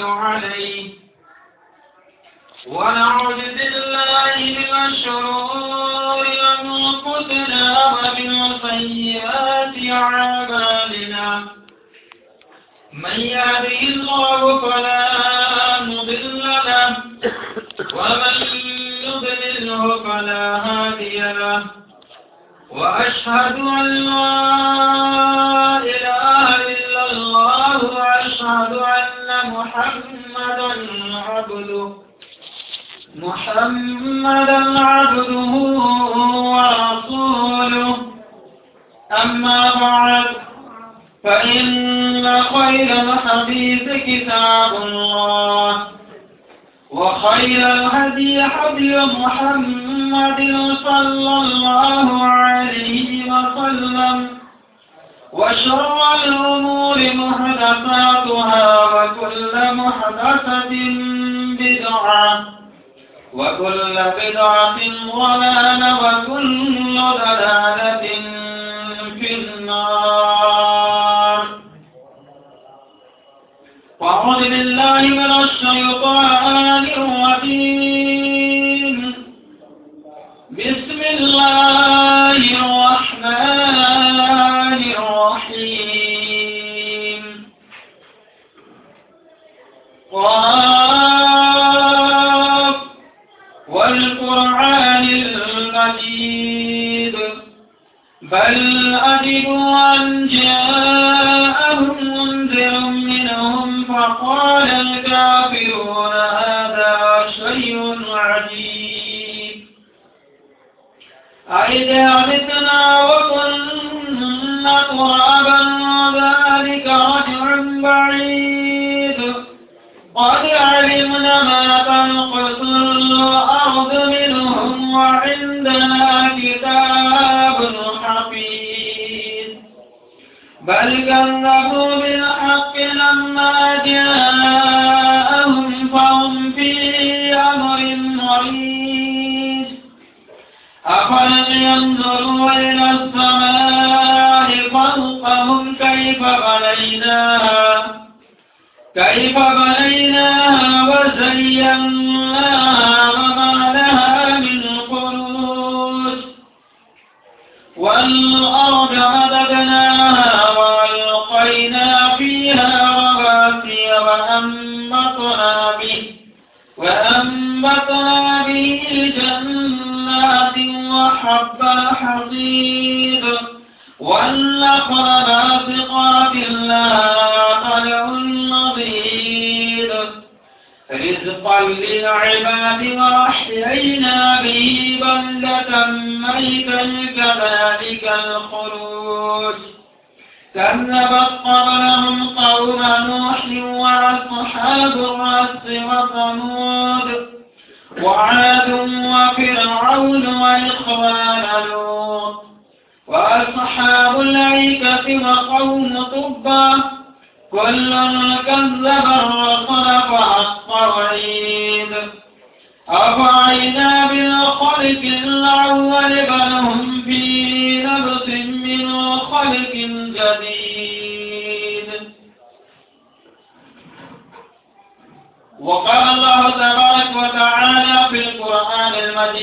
عليه. ونعوذ بالله من شرور أنفسنا ومن سيئات أعمالنا. من يهده الله فلا مضل له، ومن يضلله فلا هادي له. وأشهد أن لا إله إلا الله، وأشهد أن محمدا عبده محمدا عبده ورسوله. أما بعد، فإن خير الحديث كتاب الله، وخير الهدي حدي محمد صلى الله عليه وسلم. وشر الأمور محدثاتها وكل محدثة بدعة وكل بدعة ضلالة وكل ضلالة في النار. وأعوذ بالله من الشيطان الرجيم.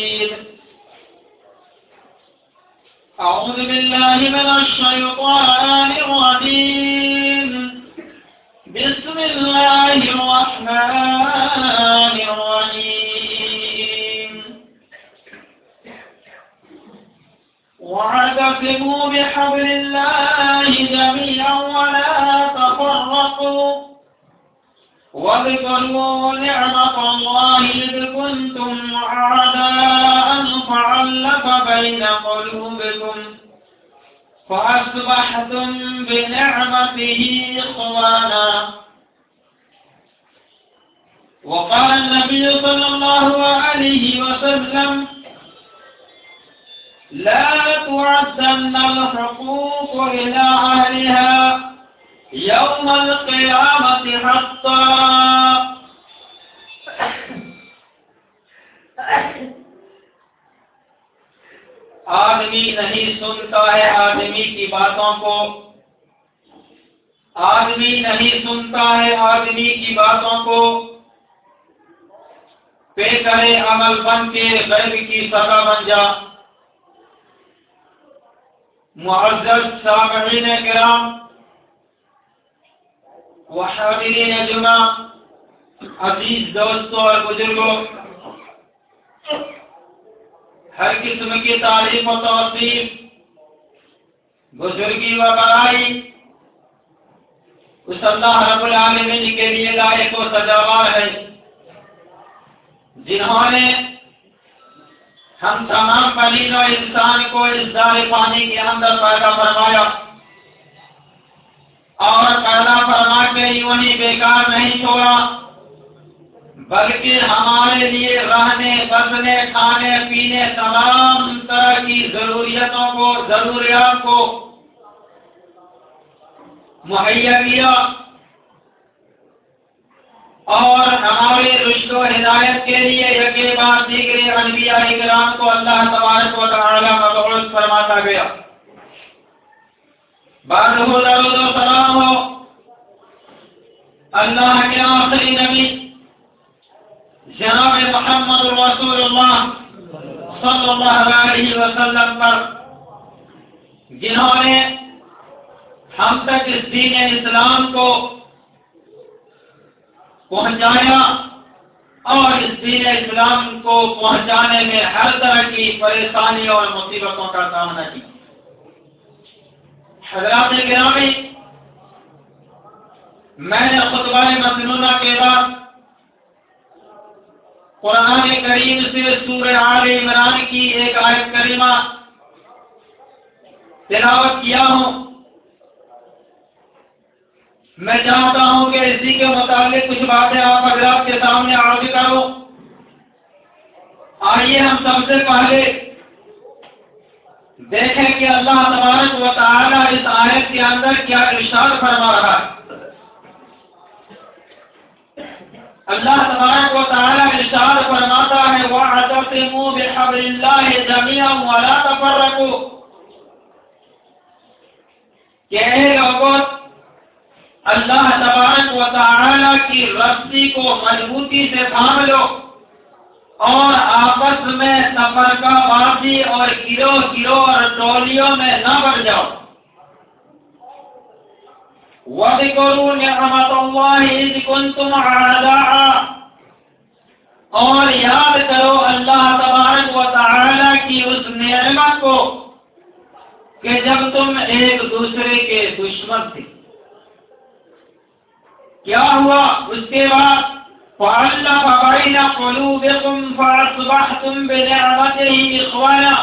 المجيد أعوذ بالله من الشيطان الرجيم. بسم الله الرحمن الرحيم. واعتصموا بحبل الله جميعا ولا تفرقوا. واذكروا نعمة الله إذ كنتم أعداء فعلق بين قلوبكم فأصبحتم بنعمته إخوانا. وقال النبي صلى الله عليه وسلم، لا تعدن الحقوق إلى أهلها. يوم القيامة حتى آدمی نہیں سنتا ہے آدمی کی باتوں کو۔ آدمی نہیں سنتا ہے آدمی کی باتوں کو۔ پے کرے عمل بن کے غیب کی سزا بن جا۔ معزز سامعین کرام وحاضرین جمع عزیز دوستوں اور بزرگوں، ہر قسم کی تعریف و توصیف بزرگی و بڑائی اس اللہ رب العالمین کے لیے لائق و سجاوار ہے جنہوں نے ہم تمام پلین و انسان کو اس دار پانی کے اندر پیدا فرمایا۔ اور پیدا فرما کے یوں ہی بیکار نہیں چھوڑا۔ بلکہ ہمارے لیے رہنے، بسنے، کھانے، پینے تمام طرح کی ضروریتوں کو، ضروریات کو مہیا کیا۔ اور ہمارے رشت و ہدایت کے لیے یقین بات دیگر انبیاء اکرام کو اللہ تبارک و تعالی مبعوث فرماتا گیا۔ بعد ہو درود اللہ کے آخری نبی، جناب محمد رسول اللہ صلی اللہ علیہ وسلم پر، جنہوں نے ہم تک اس دین اسلام کو پہنچایا اور اس دین اسلام کو پہنچانے میں ہر طرح کی پریشانی اور مصیبتوں کا سامنا کیا۔ حضرات گرامی میں نے خطبہ مصنوعہ کے بعد قرآن کریم سے سورہ آل عمران کی ایک آیت کریمہ تلاوت کیا ہوں۔ میں چاہتا ہوں کہ اسی کے متعلق کچھ باتیں آپ حضرات کے سامنے عرض کرو آئیے ہم سب سے پہلے دیکھیں کہ اللہ تبارک و تعالی اس آیت کے اندر کیا ارشاد فرما رہا ہے۔ اللہ تبارک و تعالی ارشاد فرماتا ہے وہ عدت منہ وَعَدَتِمُوا بِحَبْرِ اللَّهِ جَمِيعًا وَلَا تَفَرَّقُوا۔ کہ اے لوگوں اللہ تبارک و تعالی کی رسی کو مضبوطی سے تھام لو۔ اور آپس میں سفر کا بازی اور گرو گرو اور ٹولیوں میں نہ بڑھ جاؤ۔ وَذِكُرُوا نِعْمَةَ اللَّهِ إِذْ كُنْتُمْ عَلَىٰ اور یاد کرو اللہ تبارک و تعالی کی اس نعمت کو کہ جب تم ایک دوسرے کے دشمن تھے۔ کیا ہوا؟ اس کے بعد فَعَلَّفَ بَيْنَ قُلُوبِكُمْ فَأَصْبَحْتُمْ بِنِعْمَتِهِ إِخْوَانًا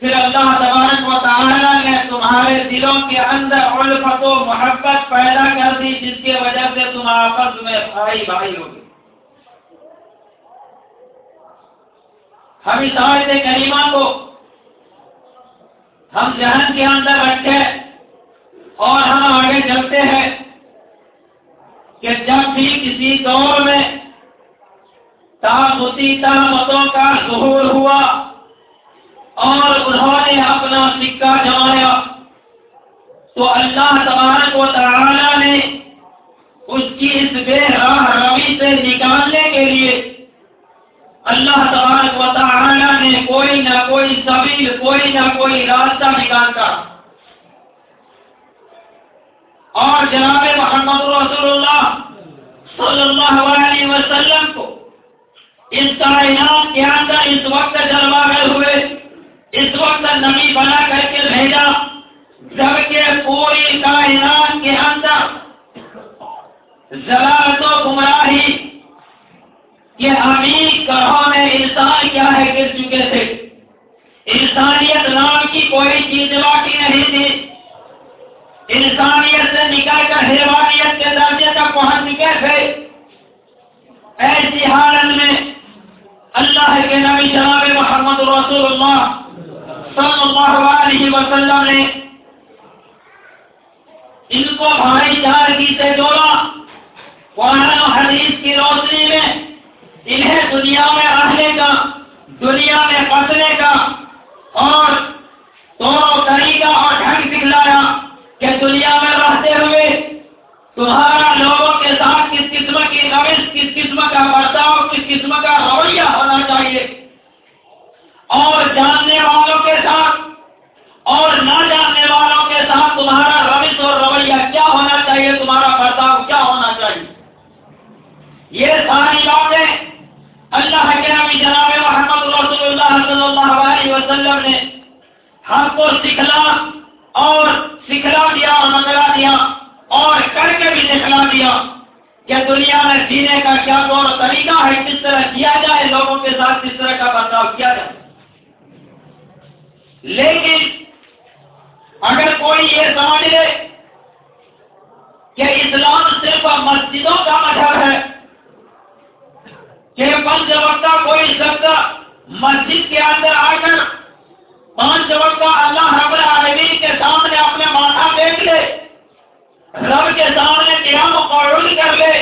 پھر اللہ تبارک و تعالی نے تمہارے دلوں کے اندر الفت و محبت پیدا کر دی، جس کی وجہ سے تم آپس میں بھائی بھائی ہو گئے۔ ہم اس آیت کریمہ کو ہم ذہن کے اندر رکھے اور ہم آگے چلتے ہیں۔ کہ جب بھی کسی دور میں تاغتی طاقتوں کا ظہور ہوا اور انہوں نے اپنا سکہ جمایا، تو اللہ تبارک و تعالی نے اس کی اس بے راہ روی سے نکالنے کے لیے اللہ تبارک و تعالی نے کوئی نہ کوئی سبیل کوئی نہ کوئی راستہ نکالتا اور جناب محمد رسول اللہ صلی اللہ علیہ وسلم کو اس کائنات کے اندر اس وقت جلوا گئے ہوئے، اس وقت نبی بنا کر کے بھیجا جبکہ پوری کائنات کے اندر زراعت و گمراہی کے امیر گڑھوں میں انسان کیا ہے گر چکے تھے؟ انسانیت نام کی کوئی چیز باقی نہیں تھی۔ انسانیت سے نکال کر حیوانیت کے درجے تک پہنچ چکے تھے۔ ایسی حالت میں اللہ کے نبی جناب محمد رسول اللہ صلی اللہ علیہ وسلم نے ان کو بھائی چارگی سے جوڑا۔ قرآن و حدیث کی روشنی میں انہیں دنیا میں رہنے کا، دنیا میں بسنے کا اور دونوں طریقہ اور کہ دنیا میں رہتے ہوئے تمہارا لوگوں کے ساتھ کس قسم کی روش، کس قسم کا برتاؤ، کس قسم کا رویہ ہونا چاہیے؟ اور جاننے والوں کے ساتھ، اور نہ جاننے والوں کے ساتھ تمہارا روش اور رویہ کیا ہونا چاہیے؟ تمہارا برتاؤ کیا ہونا چاہیے؟ یہ ساری باتیں اللہ کے نبی جناب محمد رسول اللہ صلی اللہ علیہ وسلم نے ہم کو سکھلا اور سکھلا دیا اور منگلا دیا اور کر کے بھی دکھلا دیا کہ دنیا میں جینے کا کیا طور طریقہ ہے کس طرح کیا جائے لوگوں کے ساتھ کس طرح کا برتاؤ کیا جائے لیکن اگر کوئی یہ سمجھ لے کہ اسلام صرف مسجدوں کا مذہب ہے، کہ پنچ وقت کوئی شخص مسجد کے اندر آ کر پانچ وقت اللہ رب العالمین کے سامنے اپنے ماتھا دیکھ لے، رب کے سامنے قیام قرول کر لے،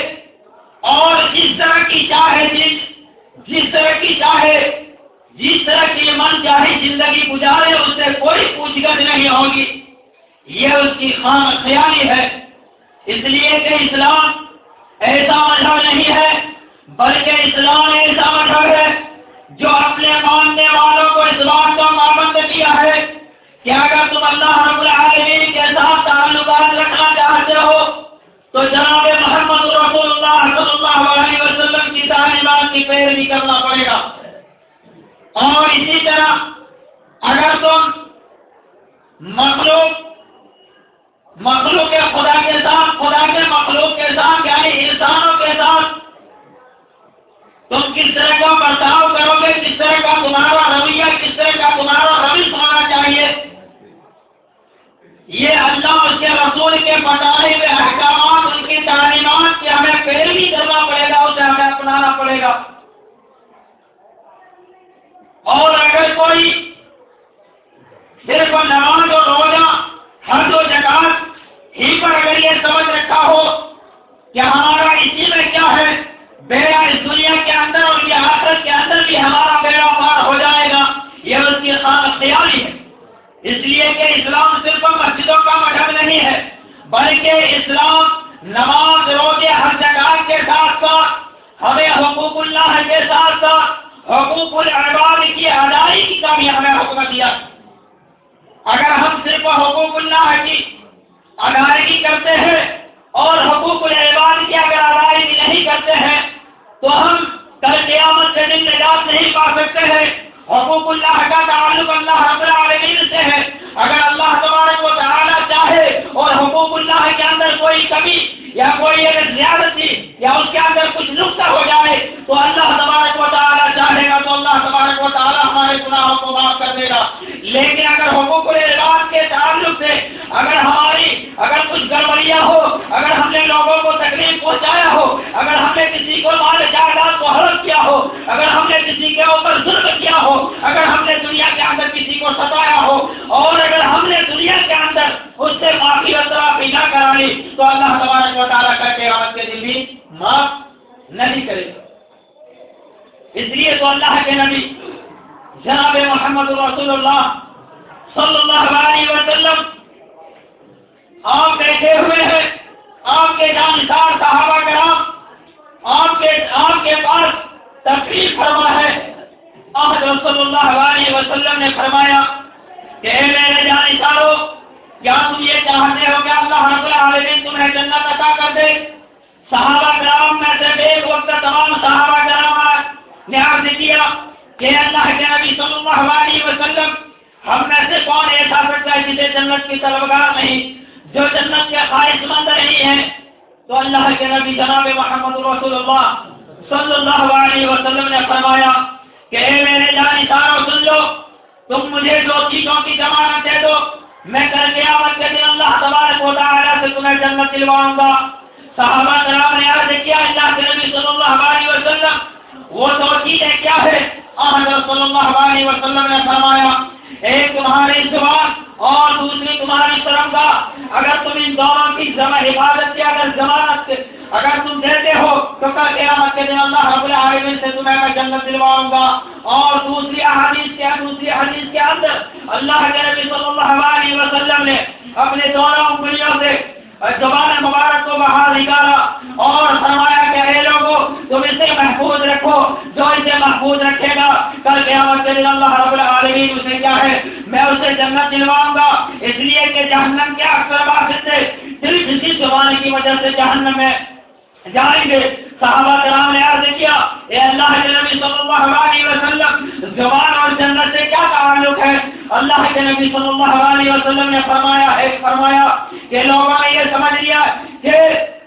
اور جس طرح کی چاہے جس جس طرح کی چاہے جس طرح کی من چاہے زندگی گزارے، اس سے کوئی پوچھ گچھ نہیں ہوگی۔ یہ اس کی خان خیالی ہے۔ اس لیے کہ اسلام ایسا مذہب نہیں ہے، بلکہ اسلام ایسا مذہب ہے جو اپنے ماننے والوں کو اس بات کا پابند کیا ہے کہ اگر تم اللہ رب العالمین کے ساتھ تعلقات رکھنا چاہتے ہو، تو جناب محمد رسول اللہ صلی اللہ علیہ وسلم کی تعلیمات کی پیروی کرنا پڑے گا۔ اور اسی طرح اگر تم مخلوق مخلوق کے خدا کے ساتھ خدا کے مخلوق کے ساتھ یعنی انسانوں کے ساتھ تم کس طرح کا برتاؤ کرو گے؟ کس طرح کا تمہارا رویہ، کس طرح کا تمہارا روش ہونا چاہیے؟ یہ اللہ اس کے رسول کے بتائے ہوئے احکامات، ان کی تعلیمات کی ہمیں پیروی کرنا پڑے گا، اسے ہمیں اپنانا پڑے گا۔ اور اگر کوئی صرف نماز اور روزہ ہر دو جگہ ہی پر اگر یہ سمجھ رکھا ہو کہ ہمارا اسی میں کیا ہے، بیڑا اس دنیا کے اندر اور یہ آخرت کے اندر بھی ہمارا بیڑا پار ہو جائے گا، یہ اس کی خیالی ہے۔ اس لیے کہ اسلام صرف مسجدوں کا مذہب نہیں ہے، بلکہ اسلام نماز، روزے، ہر جگہ کے ساتھ ساتھ، ہمیں حقوق اللہ کے ساتھ ساتھ حقوق العباد کی ادائیگی کا بھی ہمیں حکم دیا۔ اگر ہم صرف حقوق اللہ کی ادائیگی کرتے ہیں اور حقوق العباد کی اگر ادائیگی نہیں کرتے ہیں، تو ہم کل قیامت سے دن نجات نہیں پا سکتے ہیں۔ حقوق اللہ کا تعلق اللہ رب العالمین سے ہے۔ اگر اللہ تبارک و تعالی چاہے اور حقوق اللہ کے اندر کوئی کمی یا کوئی اگر زیادتی یا اس کے اندر کچھ نقصہ ہو جائے، تو اللہ تبارک گناہوں کو معاف کر دے گا۔ لیکن اگر حقوق اعلان کے تعلق سے اگر ہماری اگر کچھ گڑبڑیاں ہو اگر ہم نے لوگوں کو تکلیف پہنچایا ہو اگر ہم نے کسی کو مال جائیداد کو حلف کیا ہو اگر ہم نے کسی کے اوپر ظلم کیا ہو اگر ہم نے دنیا کے اندر کسی کو ستایا ہو اور اگر ہم نے دنیا کے اندر اس سے معافی وطرافی نہ کرا لی تو اللہ تبارک و تعالیٰ کا قیامت کے دن بھی معاف نہیں کرے گا اس لیے تو اللہ کے نبی جناب محمد رسول اللہ صلی اللہ علیہ وسلم آپ بیٹھے ہوئے ہیں آپ کے جانسار صحابہ کرام آپ کے آپ کے پاس تفریح فرما ہے احمد صلی اللہ علیہ وسلم نے فرمایا کہ اے میرے جانسارو کیا تم یہ چاہتے ہو کہ اللہ رب العالمین تمہیں جنت عطا کر دے صحابہ کرام میں سے ایک وقت تمام صحابہ کرام نے عرض کیا کہ اللہ کے نبی صلی اللہ علیہ وسلم، ہم میں سے کون ایسا سکتا ہے جسے جنت کی طلبگار نہیں، جو جنت کے خواہش مند نہیں ہے؟ تو اللہ کے نبی جناب محمد رسول اللہ صلی اللہ علیہ وسلم نے فرمایا کہ اے میرے جان اشاروں سن لو، تم مجھے دو چیزوں کی ضمانت دے دو، میں کر قیامت کے دن اللہ تبارک و تعالی سے تمہیں جنت دلواؤں گا۔ صحابہ کرام نے عرض کیا، اللہ کے نبی صلی اللہ علیہ وسلم وہ دو چیزیں کیا ہے؟ احمد صلی اللہ علیہ وسلم نے فرمایا، ایک تمہاری زبان اور دوسری تمہاری طرف کا۔ اگر تم ان دونوں کی جمع حفاظت کی، اگر ضمانت اگر تم دیتے ہو، تو کل قیامت کے دن اللہ رب العالمین سے تمہیں میں جنت دلواؤں گا۔ اور دوسری حدیث کے، دوسری حدیث کے اندر اللہ کے نبی صلی اللہ علیہ وسلم نے اپنے دونوں انگلیوں سے زبان مبارک کو باہر نکالا اور فرمایا کہ اے لوگوں تم اسے محفوظ رکھو، جو اسے محفوظ رکھے گا، کل قیامت کے دن اللہ رب العالمین اسے کیا ہے؟ میں اسے جنت دلواؤں گا۔ اس لیے کہ جہنم کیا اکثر بات صرف اسی زبان کی وجہ سے جہنم میں جائیں گے۔ صحابہ کرام نے عرض کیا، اے اللہ کے نبی صلی اللہ علیہ وسلم، زبان اور جنت سے کیا تعلق ہے؟ اللہ کے نبی صلی اللہ علیہ وسلم نے فرمایا ہے فرمایا کہ لوگوں نے یہ سمجھ لیا کہ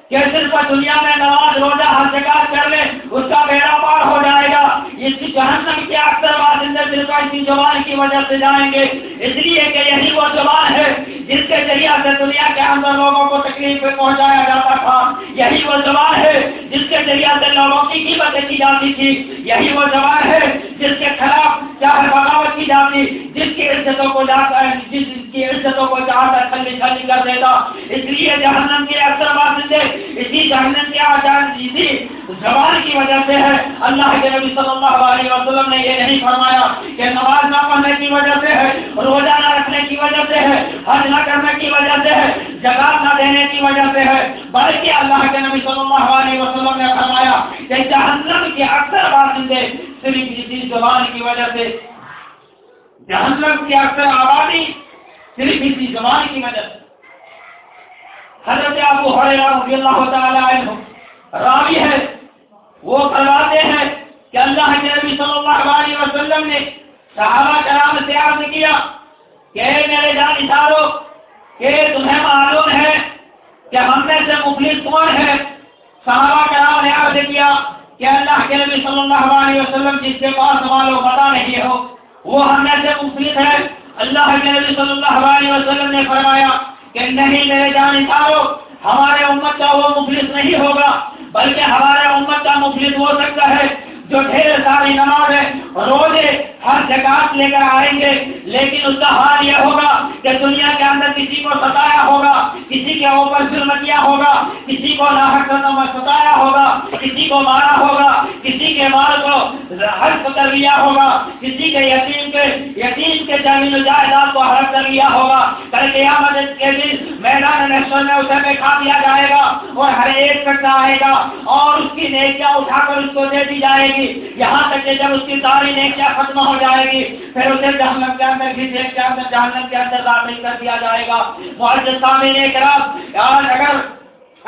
کہ صرف دنیا میں نماز روزہ ہر جگہ کر لے اس کا بیڑا پار ہو جائے گا۔ اس کی جہنم کے اکثر بات دل کا اسی زبان کی وجہ سے جائیں گے۔ اس لیے کہ یہی وہ زبان ہے جس کے ذریعہ سے دنیا کے اندر لوگوں کو تکلیف پہ پہنچایا جاتا تھا، یہی وہ زبان ہے جس کے ذریعہ سے لوگوں کی قیمتیں کی جاتی تھی۔ یہی وہ زبان ہے جس کے خلاف چاہے بغاوت کی جاتی، جس کی عزتوں کو جاتا ہے، جس کی عزتوں کو چاہتا ہے چھلی کر دیتا۔ اس لیے جہنم کی اکثر بات سے، اسی جہنم کی آزاد اسی زبان کی وجہ سے ہے۔ اللہ کے نبی صلی اللہ علیہ وسلم نے یہ نہیں فرمایا کہ نماز نہ پڑھنے کی وجہ سے ہے، روزہ نہ رکھنے کی وجہ سے ہے، حج نہ کرنے کی وجہ سے ہے جگہ نہ دینے کی وجہ سے ہے۔ بلکہ اللہ کے نبی صلی اللہ علیہ وسلم نے فرمایا کہ جہنم کی اکثر باشندے صرف اسی زبان کی وجہ سے، جہنم کی اکثر آبادی صرف اسی زبان کی وجہ سے۔ حضرت ابو حریرہ رضی اللہ تعالی عنہ راوی ہے، وہ فرماتے ہیں کہ اللہ کے نبی صلی اللہ علیہ وسلم نے صحابہ کرام سے عرض کیا کہ میرے جان اشارو کہ تمہیں معلوم ہے کہ ہم میں سے مفلس کون ہے؟ صحابہ کرام نے عرض کیا کہ اللہ کے نبی صلی اللہ علیہ وسلم جس کے پاس سوالو پتا نہیں ہو، وہ ہم میں سے مفلس ہے۔ اللہ کے نبی صلی اللہ علیہ وسلم نے فرمایا کہ نہیں میرے جان اشارو ہمارے امت کا وہ مفلس نہیں ہوگا، بلکہ ہمارے امت کا مفلس ہو سکتا ہے جو ڈھیر ساری نماز ہے روزے ہر جگہ لے کر آئیں گے، لیکن اس کا حال یہ ہوگا کہ دنیا کے اندر کسی کو ستایا ہوگا، کسی کے اوپر ظلم کیا ہوگا، کسی کو لاحق ستایا ہوگا، کسی کو مارا ہوگا، کسی کے مال کو حرف کر لیا ہوگا، کسی کے یتیم کے یتیم کے زمین جائیداد کو حرف کر لیا ہوگا۔ کل قیامت کے دن میدان نیشنل میں اسے میں کھا دیا جائے گا اور ہر ایک کرتا آئے گا اور اس کی نیکیاں اٹھا کر اس کو دے دی جائے گی۔ یہاں تک کہ جب اس کی ساری نیکیاں ختم ہو جائے گی۔ پھر اسے جہنم کے اندر بھی کے اندر جہنم کے اندر داخل کر دیا جائے گا۔ معجز سامنے کرام آج اگر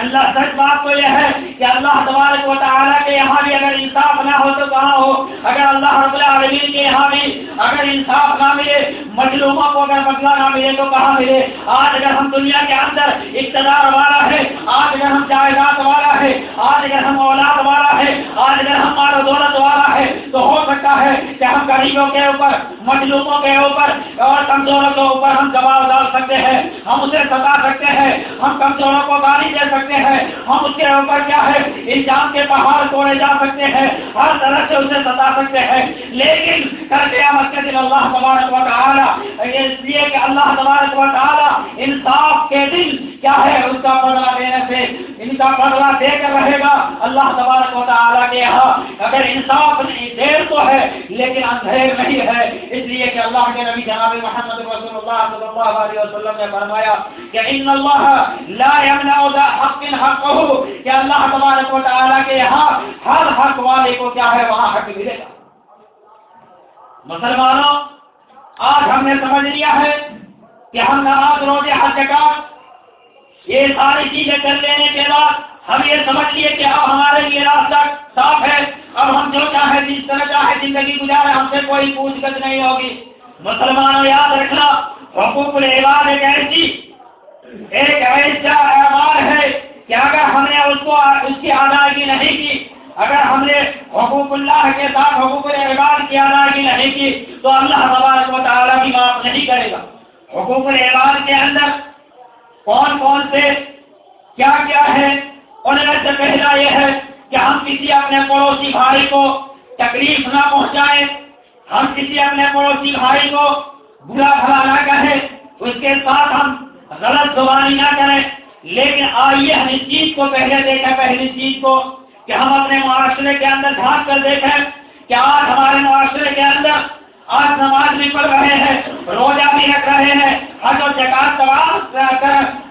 اللہ سچ بات تو یہ ہے کہ اللہ تبارک و تعالیٰ کے یہاں بھی اگر انصاف نہ ہو تو کہاں ہو؟ اگر اللہ رب العالمین کے یہاں بھی اگر انصاف نہ ملے، مظلوموں کو اگر بدلا نہ ملے تو کہاں ملے؟ آج اگر ہم دنیا کے اندر اقتدار والا ہے آج اگر ہم جائیداد والا ہے آج اگر ہم اولاد والا ہے آج اگر ہم مال دولت والا ہے تو ہو سکتا ہے کہ ہم غریبوں کے اوپر مظلوموں کے اوپر اور کمزوروں کے اوپر ہم دباؤ ڈال سکتے ہیں، ہم اسے ستا سکتے ہیں، ہم کمزوروں کو گالی دے سکتے ہیں، ہم اس کے اوپر کیا ہے، الزام کے پہاڑ توڑے جا سکتے ہیں، ہر طرح سے اسے ستا سکتے ہیں۔ لیکن کر قیامت کے دن اللہ تبارک و تعالی اس لیے کہ اللہ تبارک و تعالی انصاف کے دن کیا ہے، اس کا بدلہ دینے سے، ان کا بدلہ دے کر رہے گا۔ اللہ تبارک و تعالی کے یہاں اگر انصاف دیر تو ہے، لیکن اندھیر نہیں ہے۔ اس لیے کہ اللہ کے نبی جناب محمد رسول اللہ صلی اللہ علیہ وسلم نے فرمایا کہ ان اللہ لا يمنع ذا حق حق کہ اللہ تبارک و تعالی کے یہاں ہر حق والے کو کیا ہے وہاں حق ملے گا۔ مسلمانوں، آج ہم نے سمجھ لیا ہے کہ ہم نماز روزے ہر جگہ یہ ساری چیزیں کر لینے کے بعد ہم یہ سمجھ لیے کہ اب ہمارے لیے راستہ صاف ہے۔ اب ہم جو چاہے جس طرح چاہے زندگی گزارے، ہم سے کوئی پوچھ گچھ نہیں ہوگی۔ مسلمانوں، یاد رکھنا، حقوق العباد ایک ایسی، ایک ایسا اعمال ہے کہ اگر ہم نے اس کو، اس کی ادائیگی نہیں کی، اگر ہم نے حقوق اللہ کے ساتھ حقوق العباد کی ادائیگی نہیں کی، تو اللہ تبارک و تعالیٰ بھی معاف نہیں کرے گا۔ حقوق العباد کے اندر کون کون سے، کیا کیا ہے؟ ان میں سے پہلا یہ ہے کہ ہم کسی اپنے پڑوسی بھائی کو تکلیف نہ پہنچائیں ہم کسی اپنے پڑوسی بھائی کو برا بھلا نہ کہیں اس کے ساتھ ہم غلط زبانی نہ کریں۔ لیکن آئیے ہم اس چیز کو پہلے دیکھیں، پہلی چیز کو کہ ہم اپنے معاشرے کے اندر جھانک کر دیکھیں کہ آج ہمارے معاشرے کے اندر آج نماز بھی پڑھ رہے ہیں، روزہ بھی رکھ رہے ہیں حج و جکات تمام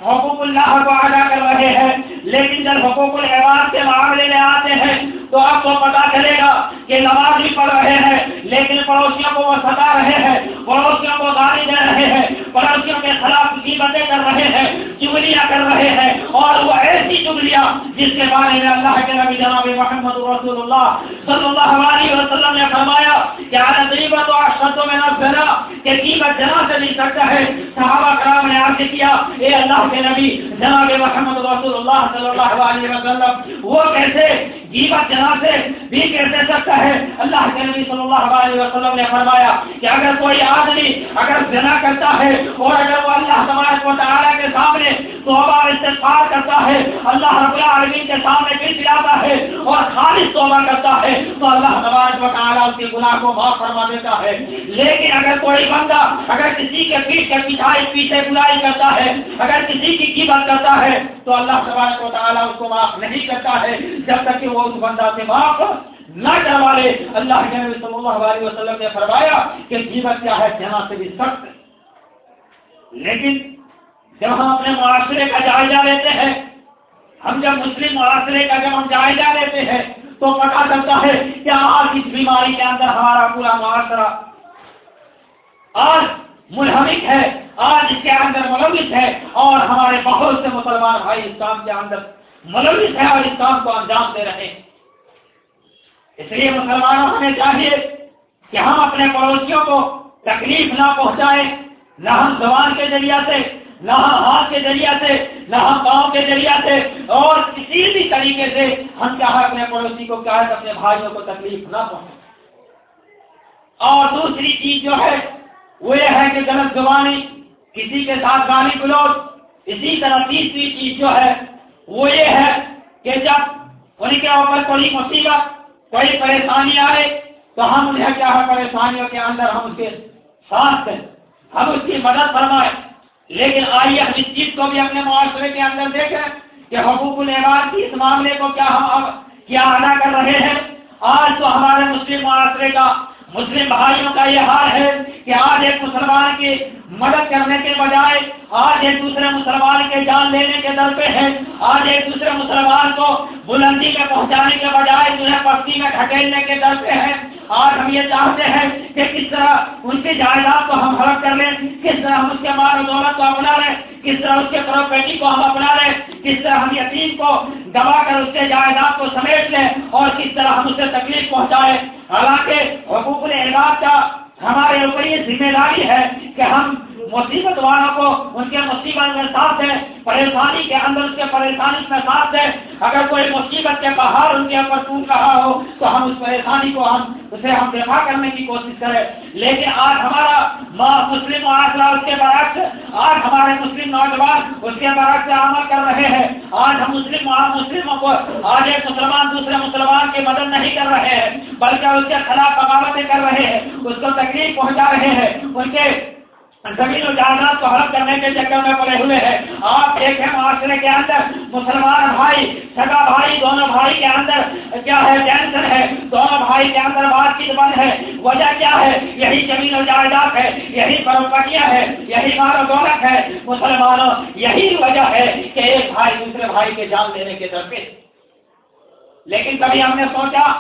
حقوق اللہ کو ادا کر رہے ہیں، لیکن جب حقوق الحوار کے معاملے میں آتے ہیں، تو آپ کو پتا چلے گا کہ نماز بھی پڑھ رہے ہیں، لیکن پڑوسیوں کو وہ ستا رہے ہیں، پڑوسیوں کو گالی دے رہے ہیں، پڑوسیوں کے خلاف قیمتیں کر رہے ہیں، چگلیاں کر رہے ہیں، اور وہ ایسی چگلیاں جس کے بارے میں اللہ کے نبی جناب محمد رسول اللہ صلی اللہ علیہ وسلم نے فرمایا کہ غریبت و شدوں میں نہ پھیلا کہ قیمت جنا سے نہیں سکتا ہے صحابہ کرام نے عرض کیا، اے اللہ کے نبی، جناب محمد رسول اللہ صلی اللہ علیہ وسلم، وہ کیسے؟ جی قیمت جنا سے بھی کیسے سکتا ہے۔ اللہ کے نبی صلی اللہ علیہ وسلم نے فرمایا کہ اگر کوئی آدمی اگر زنا کرتا ہے اور اگر وہ اللہ تبارک و تعالیٰ کے سامنے توبہ استغفار کرتا ہے، اللہ رب العالمین کے سامنے پھر پلاتا ہے اور خالص توبہ کرتا ہے، تو اللہ تبارک و تعالیٰ اس کے گناہ کو معاف فرما دیتا ہے۔ لیکن اگر کوئی بندہ اگر کسی کے پیٹ کے پچھائی پیچھے برائی کرتا ہے، اگر کسی کی قیمت کرتا ہے، تو اللہ تبارک و تعالیٰ اس کو معاف نہیں کرتا ہے۔ جب تک کہ وہ اس بندہ سے معاف نہ کروا لے اللہ کے نبی صلی اللہ علیہ وسلم نے فرمایا کہ جیوت کیا ہے جہاں سے بھی سخت لیکن جب ہم اپنے معاشرے کا جائزہ لیتے ہیں، ہم جب مسلم معاشرے کا جب ہم جائزہ لیتے ہیں، تو پتا چلتا ہے کہ آج اس بیماری کے اندر ہمارا پورا معاشرہ آج ملحمک ہے، آج اس کے اندر ملوث ہے اور ہمارے بہت سے مسلمان بھائی اس کام کے اندر ملوث ہے اور اس کام کو انجام دے رہے ہیں۔ اس لیے مسلمانوں ہمیں چاہیے کہ ہم اپنے پڑوسیوں کو تکلیف نہ پہنچائیں نہ ہم زبان کے ذریعہ سے، نہ ہم ہاتھ کے ذریعہ سے، نہ ہم پاؤں کے ذریعہ سے، اور کسی بھی طریقے سے ہم چاہے اپنے پڑوسی کو چاہے اپنے بھائیوں کو تکلیف نہ پہنچے اور دوسری چیز جو ہے، وہ یہ ہے کہ غلط زبانی، کسی کے ساتھ گالی گلوچ، اسی طرح تیسری چیز جو ہے، وہ یہ ہے کہ جب ان کے اوپر کوئی مصیبت کوئی پریشانی آئے تو ہم انہیں کیا ہے پریشانیوں کے اندر ہم اس کے ساتھ دیں ہم اس کی مدد فرمائیں۔ لیکن آئیے ہم اس چیز کو بھی اپنے معاشرے کے اندر دیکھیں کہ حقوق الحباد کی اس معاملے کو کیا ہم اب کیا ادا کر رہے ہیں۔ آج تو ہمارے مسلم معاشرے کا مسلم بھائیوں کا یہ حال ہے کہ آج ایک مسلمان کی مدد کرنے کے بجائے آج ایک دوسرے مسلمان کے جان لینے کے در پہ ہے آج ایک دوسرے مسلمان کو بلندی میں پہنچانے کے بجائے انہیں پستی میں ڈھکیلنے کے در پہ ہے آج ہم یہ چاہتے ہیں کہ کس طرح ان کی جائیداد کو ہم حلق کر لیں، کس طرح ہم اس کے مال و دولت کو اپنا لیں، کس طرح اس کے پراپرٹی کو ہم اپنا لیں، کس طرح ہم یتیم کو دبا کر اس کے جائیداد کو سمیٹ لیں اور کس طرح ہم اسے تکلیف پہنچائیں۔ حالانکہ حقوق العباد کا ہمارے اوپر یہ ذمہ داری ہے کہ ہم مصیبت والوں کو ان کے مصیبت میں ساتھ دیں پریشانی کے اندر اس کے پریشانی میں ساتھ دیں اگر کوئی مصیبت کے باہر ان کے اوپر ٹوٹ رہا ہو، تو ہم اس پریشانی کو ہم، اسے ہم دفاع کرنے کی کوشش کریں۔ لیکن آج ہمارا مسلم معاشرہ اس کے برعکس، آج ہمارے مسلم نوجوان اس کے برعکس عمل کر رہے ہیں۔ آج ہم مسلم مسلموں کو آج ایک مسلمان دوسرے مسلمان کی مدد نہیں کر رہے ہیں، بلکہ اس کے خلاف بغاوتیں کر رہے ہیں، اس کو تکلیف پہنچا رہے ہیں۔ ان کے زمین و جائیداد کو حلق کرنے کے چکر میں پڑے ہوئے ہیں۔ آپ دیکھیں معاشرے کے اندر، مسلمان بھائی، سگا بھائی، دونوں بھائی کے اندر کیا ہے؟ ٹینشن ہے۔ دونوں بھائی کے اندر بات چیت بند ہے۔ وجہ کیا ہے؟ یہی زمین و جائیداد ہے، یہی پروپٹیاں ہے یہی مال و دولت ہے۔ مسلمانوں، یہی وجہ ہے کہ ایک بھائی دوسرے بھائی کے جان دینے کے درپے لیکن کبھی ہم نے سوچا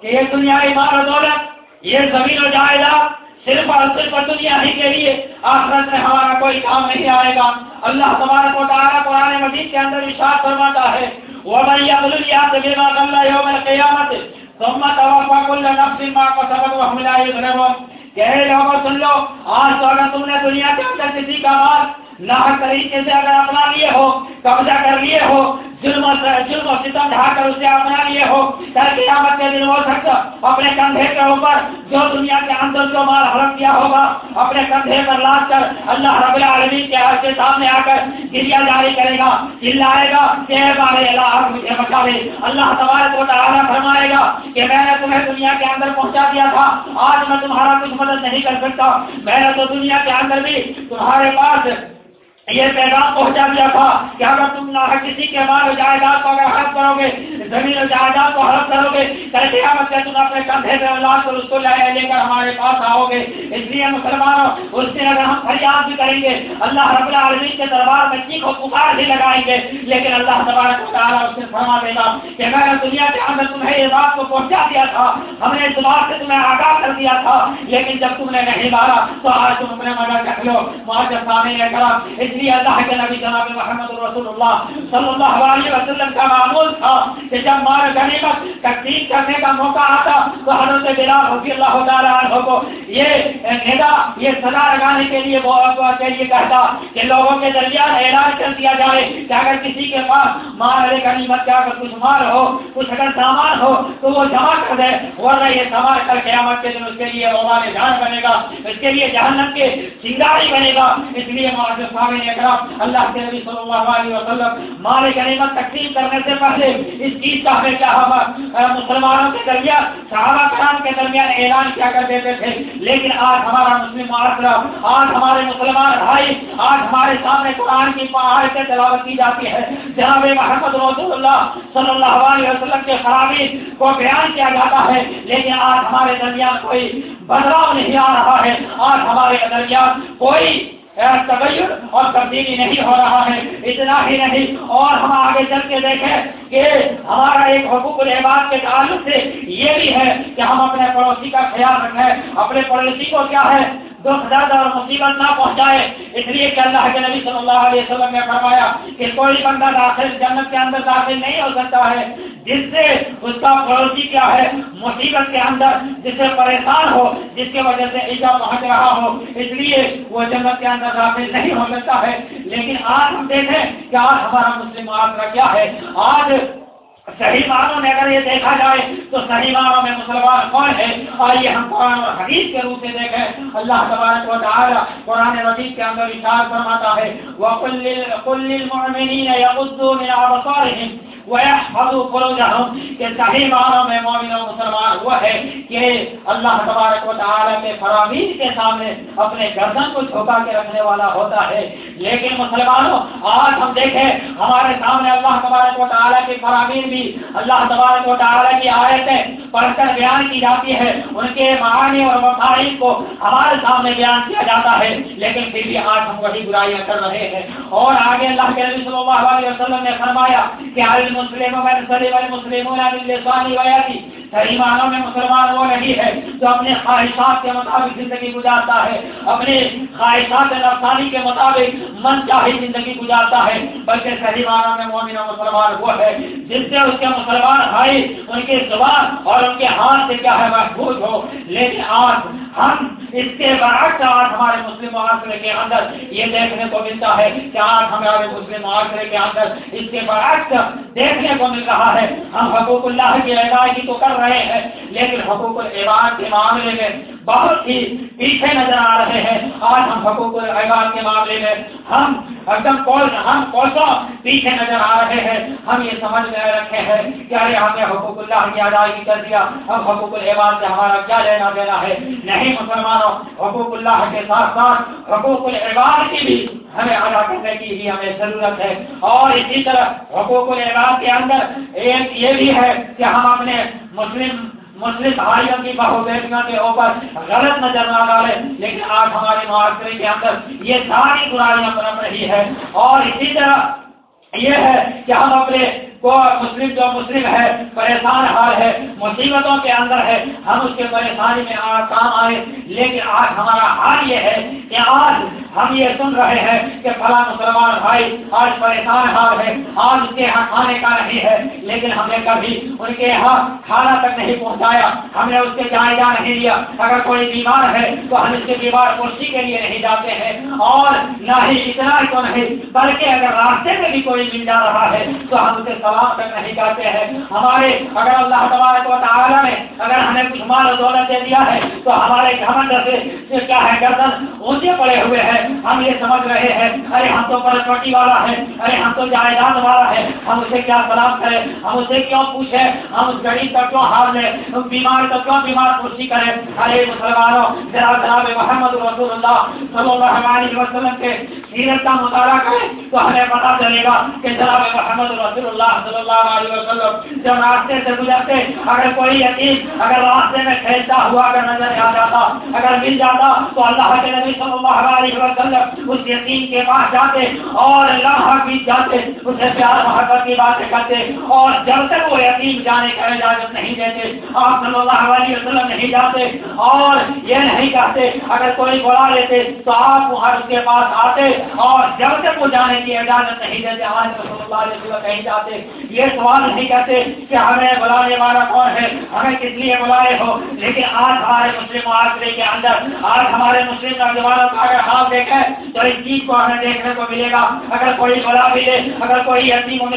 کہ یہ دنیا مال و دولت، یہ زمین و جائیداد صرف اور صرف دنیا ہی کے لیے آخرت میں ہمارا کوئی کام نہیں آئے گا۔ اللہ تبارک و تعالیٰ قرآن مجید کے اندر اشاعت فرماتا ہے، وَمَنْ يَغْلُلْ يَعْتَ بِمَا قَلَّ يَوْمَ الْقِيَامَةِ ثُمَّ تَوَفَّى كُلَّ نَفْسٍ مَا وَهُمْ لَا يُظْلَمُونَ۔ کہ لوگوں، سن لو، آج تو اگر تم نے دنیا کے اندر کسی کا مال نہ طریقے سے اگر اپنا لیے ہو، قبضہ کر لیے ہو ظلم ظلم و ستم ڈھا کر اسے اپنا لیے ہو۔ کل قیامت کے دن ہو سکتا اپنے کندھے کے اوپر جو دنیا کے اندر جو مال حرم کیا ہوگا، اپنے کندھے پر لاد کر اللہ رب العالمین کے حج کے سامنے آ کر گریا جاری کرے گا۔ چلائے گا کہ بارے اللہ مجھے بچا دے اللہ تبارک و تعالیٰ فرمائے گا کہ میں نے تمہیں دنیا کے اندر پہنچا دیا تھا۔ آج میں تمہارا کچھ مدد نہیں کر سکتا۔ میں نے تو دنیا کے اندر بھی تمہارے پاس یہ پیغام پہنچا دیا تھا کہ اگر تم نہ کسی کے مال و جائیداد کو اگر حرف کرو گے، زمین و جائیداد کو حرف کرو گے، کل قیامت کے تم اپنے کندھے پہ اللہ کر اس کو لے لے کر ہمارے پاس آؤ گے۔ اس لیے مسلمانوں، اس دن اگر ہم فریاد بھی کریں گے، اللہ رب العالمین کے دربار میں چیخ و پکار بھی لگائیں گے۔ لیکن اللہ تبارک و تعالیٰ اس نے فرما دے گا کہ میں نے دنیا کے اندر تمہیں یہ بات کو پہنچا دیا تھا، ہم نے اس بات سے تمہیں آگاہ کر دیا تھا، لیکن جب تم نے نہیں مارا تو آج تم اپنے مدد رکھ لو۔ معاذ سامنے کرام اس لیے اللہ کے نبی جناب محمد رسول اللہ صلی اللہ علیہ وسلم کا معمول تھا کہ جب مار غنیمت تقسیم کرنے کا موقع آتا تو حضرت بلال رضی اللہ تعالیٰ عنہ کو یہ ندا یہ سزا لگانے کے لیے کے لیے کہتا کہ لوگوں کے درمیان اعلان کر دیا جائے کہ اگر کسی کے پاس مار غنیمت کا اگر کچھ مال ہو، کچھ اگر سامان ہو تو وہ جمع کر دے، ورنہ یہ سامان کر قیامت کے دن اس کے لیے رومان جان بنے گا، اس کے لیے جہنم کے سنگاری بنے گا، اس لیے معاذ صاحب نے اللہ کے نبی صلی اللہ علیہ وسلم مال غنیمت تقسیم کرنے سے پہلے اس چیز کا ہمیں کیا مسلمانوں کے درمیان، صحابہ کرام کے درمیان اعلان کیا کر دیتے تھے، لیکن آج ہمارا مسلم معاشرہ، آج ہمارے مسلمان بھائی، آج ہمارے سامنے قرآن کی پہاڑ سے تلاوت کی جاتی ہے۔ جناب محمد رسول اللہ صلی اللہ علیہ وسلم کے خرابی کو بیان کیا جاتا ہے، لیکن آج ہمارے درمیان کوئی بدلاؤ نہیں آ رہا ہے۔ آج ہمارے درمیان کوئی تبیر اور تبدیلی نہیں ہو رہا ہے، اتنا ہی نہیں۔ اور ہم آگے چل کے دیکھیں کہ ہمارا ایک حقوق العباد کے تعلق سے یہ بھی ہے کہ ہم اپنے پڑوسی کا خیال رکھیں۔ اپنے پڑوسی کو کیا ہے؟ دکھ درد اور مصیبت نہ پہنچائے۔ اس لیے کہ اللہ کے نبی صلی اللہ علیہ وسلم نے فرمایا کہ کوئی بندہ داخل جنت کے اندر داخل نہیں ہو سکتا ہے۔ جس سے اس کا پڑوسی کیا ہے؟ مصیبت کے اندر۔ جس سے پریشان ہو، جس کی وجہ سے ایجا پہنچ رہا ہو۔ اس لیے وہ جنت کے اندر داخل نہیں ہو سکتا ہے۔ لیکن آج ہم دیکھیں کہ آج ہمارا مسلم معاشرہ کیا ہے؟ آج صحیح معنوں میں اگر یہ دیکھا جائے تو صحیح معنوں میں مسلمان کون ہے؟ آئیے ہم قرآن اور حدیث کے روپ سے دیکھیں اللہ تبارک و تعالی قرآن مجید کے اندر اشار فرماتا ہے۔ وَقُلِّ الْمُعْمِنِينَ يَغُضُّوا مِنْ أَبْصَارِهِمْ۔ کہ صحیح معنوں میں مومن و مسلمان وہ ہے کہ اللہ تبارک و تعالیٰ کے فرامین کے سامنے اپنے گردن کو جھوکا کے رکھنے والا ہوتا ہے۔ لیکن مسلمانوں، آج ہم دیکھیں، ہمارے سامنے اللہ تبارک و تعالیٰ کے فرامین بھی اللہ تبارک و تعالیٰ کی آیتیں پڑھ کر بیان کی جاتی ہے ان کے معانی اور مفاہیم کو ہمارے سامنے بیان کیا جاتا ہے۔ لیکن پھر بھی آج ہم وہی برائیاں کر رہے ہیں۔ اور آگے اللہ کے نبی صلی اللہ علیہ وسلم نے فرمایا کہ المسلم من سلم المسلمون من لسانی ویاتی صحیح معنوں میں مسلمان وہ نہیں ہے جو اپنے خواہشات کے مطابق زندگی گزارتا ہے، اپنے خواہشات نفسانی کے مطابق من چاہی زندگی گزارتا ہے۔ بلکہ صحیح معنوں میں مومن و مسلمان وہ ہے، جس سے اس کے مسلمان بھائی ان کے زبان اور ان کے ہاتھ سے کیا ہے محفوظ ہو۔ لیکن آج ہم اس کے برعکس آج ہمارے مسلم معاشرے کے اندر یہ دیکھنے کو ملتا ہے کہ آج ہمارے مسلم معاشرے کے اندر اس کے برعکس دیکھنے کو مل رہا ہے، ہم حقوق اللہ کی ادائیگی تو کر رہے ہیں، لیکن حقوق العباد کے معاملے میں بہت ہی پیچھے نظر آ رہے ہیں۔ آج ہم حقوق العباد کے معاملے میں ہم ایک دم ہم کوسوں پیچھے نظر آ رہے ہیں۔ ہم یہ سمجھ میں رکھے ہیں کہ ارے ہم نے حقوق اللہ کی ادائیگی کر دیا اب حقوق العباد سے ہمارا کیا لینا دینا ہے؟ نہیں مسلمانوں، حقوق اللہ کے ساتھ ساتھ حقوق العباد کی بھی ہمیں ادا کرنے کی بھی ہمیں ضرورت ہے۔ اور اسی طرح حقوق العباد کے اندر ایک یہ بھی ہے کہ ہم اپنے مسلم مسلم بھائیوں کی بہو بیٹیوں کے اوپر غلط نظر نہ ڈالے، لیکن آج ہمارے معاشرے کے اندر یہ ساری برائیاں بن رہی ہے اور اسی طرح یہ ہے کہ ہم اپنے کو مسلم جو مسلم ہے، پریشان حال ہے، مصیبتوں کے اندر ہے، ہم اس کے پریشانی میں کام آئے۔ لیکن آج ہمارا حال یہ ہے کہ آج ہم یہ سن رہے ہیں کہ فلاں مسلمان بھائی آج پریشان حال ہے، آج اس کے یہاں کھانے کا نہیں ہے، لیکن ہم نے کبھی ان کے یہاں کھانا تک نہیں پہنچایا۔ ہم نے اس کے جائے جا نہیں لیا۔ اگر کوئی بیمار ہے تو ہم اس کے بیمار کرسی کے لیے نہیں جاتے ہیں۔ اور نہ ہی اتنا تو نہیں، بلکہ اگر راستے میں بھی کوئی مل جا رہا ہے تو ہم اسے سلام تک نہیں جاتے ہیں۔ ہمارے، اگر اللہ تبارک و تعالیٰ نے اگر ہمیں کچھ مال و دولت دے دیا ہے تو ہمارے گھمنڈ سے کیا ہے گردن اونچے پڑے ہوئے ہیں۔ ہم یہ سمجھ رہے ہیں، ارے ہم تو پرچوٹی والا ہے ارے ہم تو جائیداد والا ہے ہم اسے کیا سلام کریں، ہم اسے کیوں پوچھے ہم اس غریب کا کیوں حال لیں بیمار کا کیوں بیمار پوچھی کریں، ارے مسلمانوں جناب جناب محمد رسول اللہ صلی اللہ علیہ وسلم کے سیرت کا مطالعہ کریں تو ہمیں پتا چلے گا کہ جناب محمد رسول اللہ صلی اللہ علیہ وسلم جب راستے سے گزرتے، اگر کوئی یتیم اگر راستے میں کھیلتا ہوا اگر نظر آ جاتا، اگر مل جاتا تو اللہ کے نبی صلی اللہ علیہ وسلم اس یتیم کے پاس جاتے اور اللہ بیچ جاتے اسے پیار محبت کی باتیں کرتے اور جب تک وہ یتیم جانے کا اجازت نہیں دیتے، آپ صلی اللہ علیہ وسلم نہیں جاتے اور یہ نہیں کہتے، اگر کوئی بلا لیتے تو آپ وہاں اس کے پاس آتے اور جب تک وہ جانے کی اجازت نہیں دیتے آج صلی اللہ علیہ وسلم کہیں جاتے۔ یہ سوال نہیں کرتے کہ ہمیں بلانے والا کون ہے، ہمیں کس لیے بلائے ہو، لیکن آج ہمارے مسلم معاشرے کے اندر، آج ہمارے مسلم نوجوانوں کا اگر حال دیکھے، تو اس چیز کو ہمیں دیکھنے کو ملے گا۔ اگر کوئی بلا بھی دے اگر کوئی یتیم و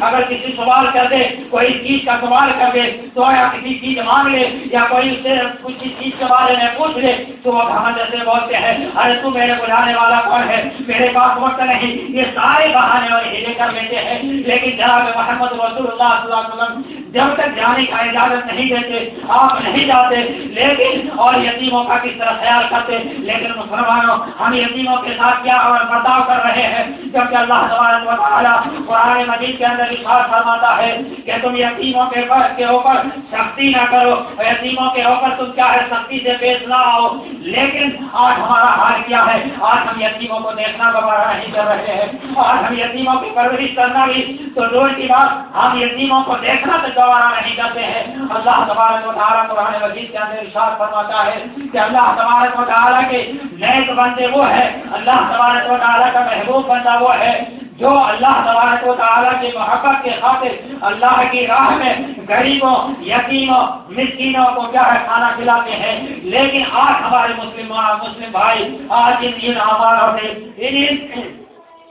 اگر کسی سوال کر دے، کوئی چیز کا سوال کر دے، تو یا کسی چیز مانگ لے، یا کوئی اس سے کچھ چیز کے بارے میں پوچھ لے، تو وہ ہم جیسے بولتے ہیں، ارے تو میرے بلانے والا کون ہے؟ میرے پاس وقت نہیں۔ یہ سارے بہانے اور ہلے کر لیتے ہیں۔ لیکن جناب محمد رسول اللہ صلی اللہ علیہ وسلم جب تک جانے کا اجازت نہیں دیتے، آپ نہیں جاتے، لیکن اور یتیموں کا کس طرح خیال کرتے؟ لیکن مسلمانوں، ہم یتیموں کے ساتھ کیا اور برتاؤ کر رہے ہیں؟ جبکہ اللہ تبارک و تعالیٰ قرآن مجید کے اندر اشار فرماتا ہے کہ تم یتیموں کے پر کے اوپر سختی نہ کرو، یتیموں کے اوپر تم کیا ہے؟ سختی سے پیش نہ آؤ۔ لیکن آج ہمارا حال کیا ہے؟ آج ہم یتیموں کو دیکھنا گوارا نہیں کر رہے ہیں۔ آج ہم یتیموں کی پرورش کرنا بھی تو دور کی بات، ہم یتیموں کو دیکھنا تو گوارا نہیں کرتے ہیں۔ اللہ تبارک و تعالیٰ قرآن مجید کے اندر اشار فرماتا ہے کہ اللہ تبارک و تعالیٰ کے نیک بندے وہ ہے اللہ تبارک و تعالیٰ کا محبوب بندہ وہ ہے جو اللہ تبارک و تعالیٰ کی محبت کے خاطر اللہ کی راہ میں غریبوں، یتیموں، مسکینوں کو کیا ہے، کھانا کھلاتے ہیں۔ لیکن آج ہمارے مسلم مسلم بھائی، آج ان دن ہمارا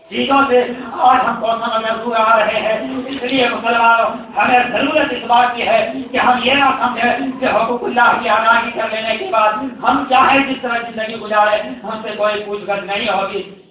چیزوں سے آج ہم کو سمجھ محسوس آ رہے ہیں۔ اس لیے مسلمانوں، ہمیں ضرورت اس بات کی ہے کہ ہم یہ نہ سمجھیں کہ حقوق اللہ کی آگاہی کر لینے کے بعد ہم چاہے جس طرح زندگی گزارے ہم سے کوئی پوچھ گچھ نہیں ہوگی۔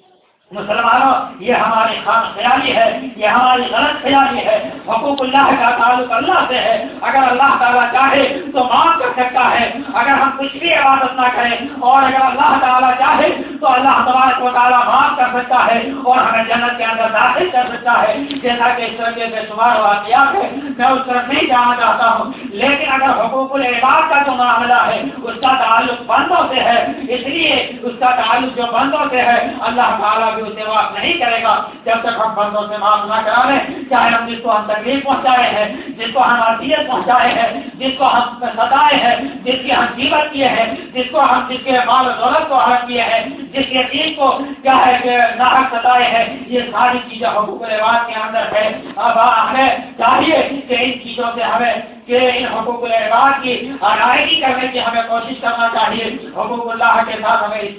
مسلمانوں، یہ ہماری خان خیالی ہے، یہ ہماری غلط خیالی ہے۔ حقوق اللہ کا تعلق اللہ سے ہے۔ اگر اللہ تعالیٰ چاہے تو معاف کر سکتا ہے۔ اگر ہم کچھ بھی عبادت نہ کریں اور اگر اللہ تعالیٰ چاہے تو اللہ تبارک و تعالیٰ معاف کر سکتا ہے اور ہمیں جنت کے اندر داخل کر سکتا ہے۔ جیسا کہ اس طرح کے بے شمار واقعات ہے، میں اس طرف نہیں جانا چاہتا ہوں۔ لیکن اگر حقوق العباد کا جو معاملہ ہے، اس کا تعلق بندوں سے ہے، اس لیے اس کا تعلق جو بندوں سے ہے، اللہ تعالیٰ بھی اسے معاف نہیں کرے گا۔ جب تک ہم بندوں سے معاف نہ کرا لیں چاہے ہم جس کو ہم تکلیف پہنچائے ہیں، جس کو ہم اذیت پہنچائے ہیں، جس کو ہم ستائے ہیں، جس کی ہم جیوت کیے ہیں، جس کو ہم، جس کے مال و دولت کو حق کیے ہیں، جس کے دین کو کیا ہے کہ ناحق ستائے ہیں، یہ ساری چیزیں حقوق رواج کے اندر ہے اب ہمیں چاہیے کہ ان چیزوں سے ہمیں کہ ان حقوق العباد کی ادائیگی کرنے کی ہمیں کوشش کرنا چاہیے۔ حقوق اللہ کے ساتھ ہمیں اس